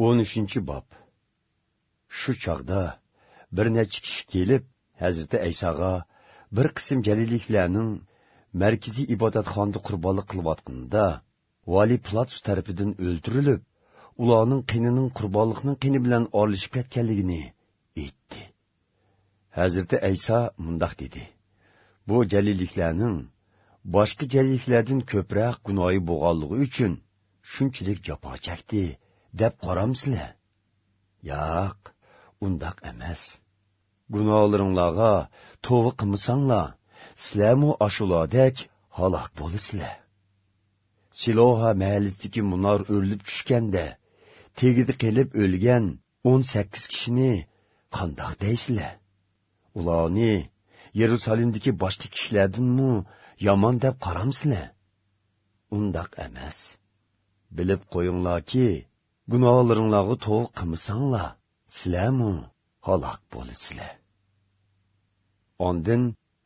13 bob shu çağda bir neçə kishi kelib Hazreti aysoga bir qism jalilliklarning markaziy ibodatxonada qurbonlik qilayotganida vali platus tərəfindən o'ldirilib ularning qinining qurbonlikning qini bilan orlishib ketganligini aytdi. Hazreti ayso mundaq dedi. Bu jalilliklarning boshqa jalilliklardan ko'proq gunoyi bo'lganligi uchun shunchalik jafo chekdi deb qaramsizlar yo'q undoq emas. Gunohlaringlarga tovba qilmasanglar sizlarmu ashuladek halok bo'lasizlar? Siloha mahallisidagi munor o'rilib tushganda tegida qilib o'lgan o'n sakkiz kishini qandoq deysizlar? Ularni yerusalimdagi boshqa kishilardanmi yomon deb qaramsizlar undoq emas. Bilib qo'yinglarki gunohlaringlarga to'g'ri qilmasanglar sizlarmi? Halok bo'lasizlar. Ondin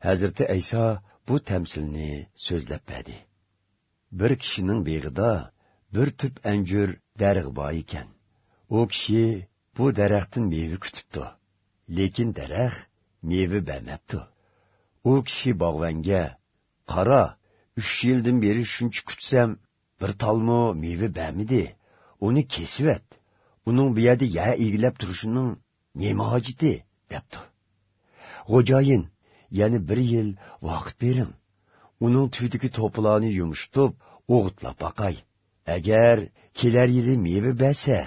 hazrati ayso bu tamsilni so'zlab berdi. Bir kishining beg'ida bir tup anjur darg'i bor ekan. U kishi bu daraxtdan meva kutibdi lekin daraxt meva bermabdi. U kishi bog'vanga qara uch yildan beri shuncha kutsam bir talmo meva bermidi uni kesib et uning bu yerda ya egilab turishining nima hojati debdi xo'jayin yana bir yil vaqt bering. Uning tuydagi to'plarni yumshtib o'g'itlab boqay agar kelar yili meva bersa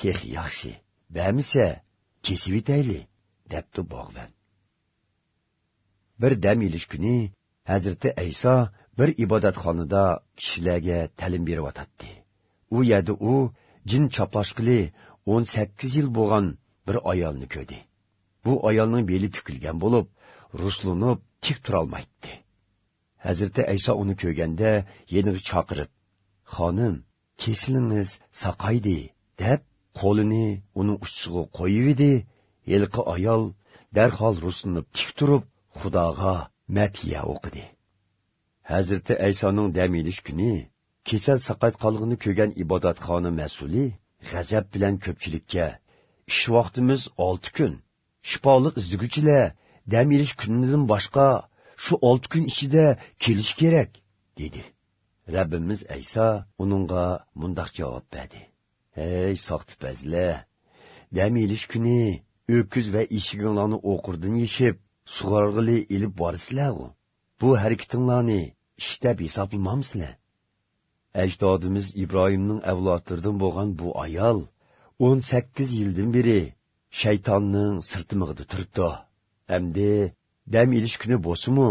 tex yaxshi. Bermisa, kesib etayli debdi bog'van bir dam ilish kuni hazrati ayso bir ibodatxonada kishilarga ta'lim berib o'tatdi. U yerda u jin choplashqili o'n sakkiz yil bo'lgan bir ayolni ko'rdi. Bu ayolning beli tukilgan bo'lib ruslanib tik turolmaydi. Hazrati ayso uni ko'rganda yeniga chaqirib xonim kesilingiz saqaydi deb qo'lini uning ustiga qo'yib edi yilqi ayol darhol ruslanib tik turib xudoga matiya o'qidi. Hazrati aysoning dam ilish kuni kasal saqayt qolg'ini ko'rgan ibodatxona mas'uli g'azab bilan ko'pchilikka ish vaqtimiz olti kun shifolik izguchilar dam ilish kunidan boshqa shu olti kun ichida kelish kerak dedi. Rabbimiz ayso uningga mundoq javob berdi. Ey soxtipazlar dam ilish kuni o'kuz va eshiginglarni o'qirdan yeshib sug'org'ili ilib borisizlaru bu harakatinglarni ishtab hisoblamamsizlar ajdodimiz ibrohimning avlodlaridan bo'lgan bu ayol o'n sakkiz yildan beri shaytonning sirtimig'ida turibdi. Hamdi dam ilish kuni bo'lsimu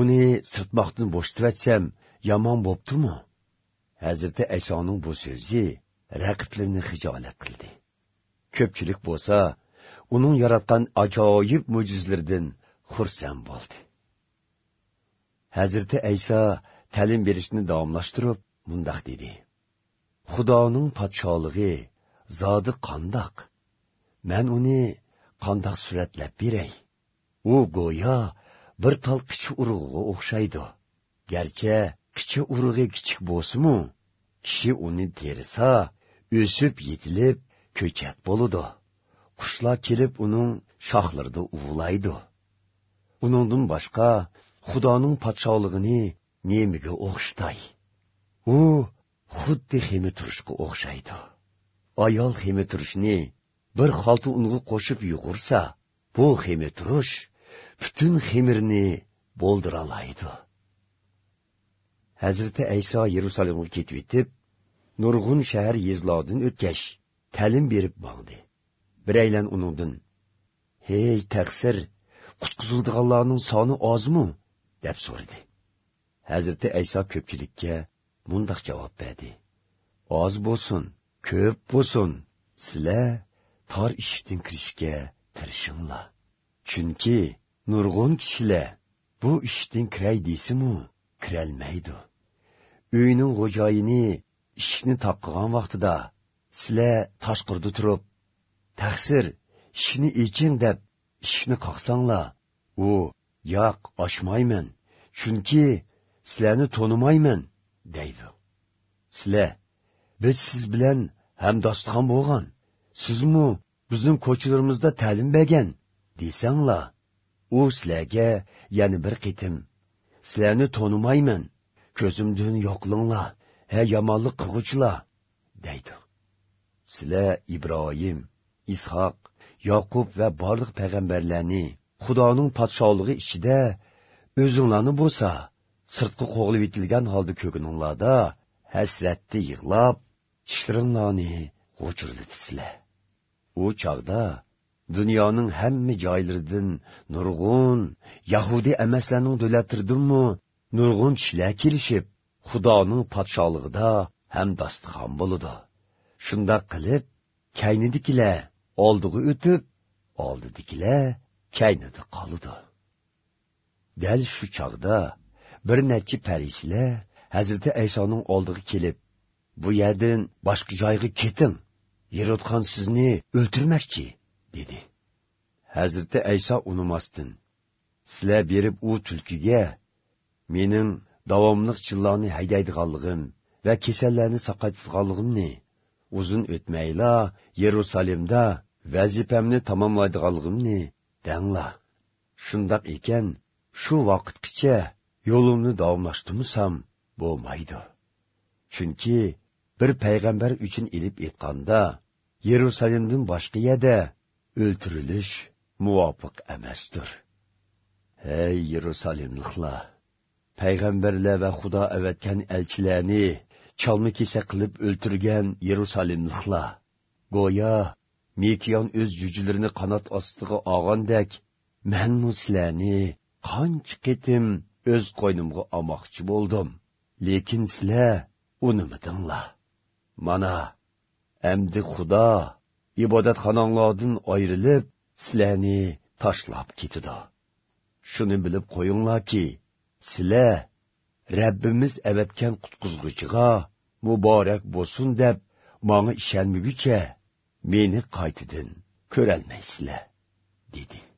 uni sirtmoqdan bo'shtivatsam yomon bo'ptimi? Hazrati aysoning bu so'zi raqiblarni hijolat qildi. Ko'pchilik bo'lsa uning yaratgan ajoyib mo'jizlardan xursand bo'ldi. Hazrati ayso ta'lim berishni davomlashtirib mundoq dedi. Xudoning podsholig'i zodi qandoq? Man uni qandoq suratlab beray? U go'yo bir tal qichi urug'iga o'xshaydi. Garchi qichi urug'i kichik bo'lsimu? Kishi uni terisa o'sib yetilib ko'chat bo'ludi. Qushlar kelib uning shoxlarida uvlaydi uningdan boshqa xudoning podsholig'ini nemiga o'xshtay u xuddi xemi turishga o'xshaydi. Ayol xemi turishni bir xolta unga qo'shib yugursa bu xemi turish butun xemirni bo'ldiralaydi. Hazrati ayso yerusalimga ketib yetib nurg'un shahar yezlodin o'tkash ta'lim berib bordi. Biraylan uningdan hey taqsir qutqizildiganlarning soni ozmi? deb so'radi. Hazrati ayso ko'pchilikka mundoq javob berdi. Oz bo'lsin ko'p bo'lsin. Sizlar tor eshikdan kirishga tirishinglar. Chunki nurg'un kishilar bu ishdan kiray deysimu kirolmaydi. Uyning xo'joyini ishni topqigan vaqtida sizlar tashqirda turib taqsir ishni iching deb ishni qoqsanglar u yo'q ochmayman chunki sizlarni to'nimayman. Deydi. Sizlar biz siz bilan hamdostxon bo'lgan sizmi bizning ko'chalarimizda ta'lim bergan desanglar u sizlarga yana bir qitim. Sizlarni tonimayman ko'zimdan yo'qlinglar ha yomonlik qilg'uchilar deydi. Sizlar ibrohim ishoq yoqub va barliq payg'ambarlarni xudoning podshohligi ichida o'zinglarni bo'lsa sirtqi qo'g'ilib etilgan holda ko'kininglarda hasratda yig'lab tishlaringlarni g'uchirlatisizlar u chog'da dunyoning hamma joylaridan nurg'un yahudiy emaslarning davlatiridanmi nurg'un kishilar kelishib xudoning podsholig'ida ham dasturxon bo'ladi. Shundoq qilib kaynidikilar oldiga o'tib oldidikilar kaynida qoludi dal shu chog'da bir necha parislar hazrati aysoning oldiga kelib bu yerdan boshqa joyga keting yerotgan sizni o'ltirmoqchi dedi. Hazrati ayso unimasdin sizlar berib u tulkiga mening davomliq chillarni haydaydiganligim va kasallarni saqaytganligimni uzun o'tmayla yerusalimda vazifamni tamomlaydiganligimni danglar shundoq ekan shu vaqtgacha yo'limni davomlashtirmasam bo'lmaydi. Chunki bir payg'ambar uchun ilib aytganda yerusalimdan boshqa yerda o'ltirilish muvofiq emasdir. Ey yerusalimliklar payg'ambarlar va xudo avatgan elchilarni chalma kesa qilib o'ltirgan yerusalimliklar go'yo mekiyon o'z jujilarini qanot ostiga olgandek manmu sizlarni qancha qitim o'z qo'ynimga olmoqchi bo'ldim lekin sizlar unimidinglar mana Әмді Худа ибадатханаңлардан айрылып, сіләні ташлап кетіді. Шыны біліп қойыңла ки, сілә Рәббіміз әвәткен құтқызғычыға мұбарәк босын деп, маңы ішәнмігіче, мені қайтыдын көрәлмейсілі, деді.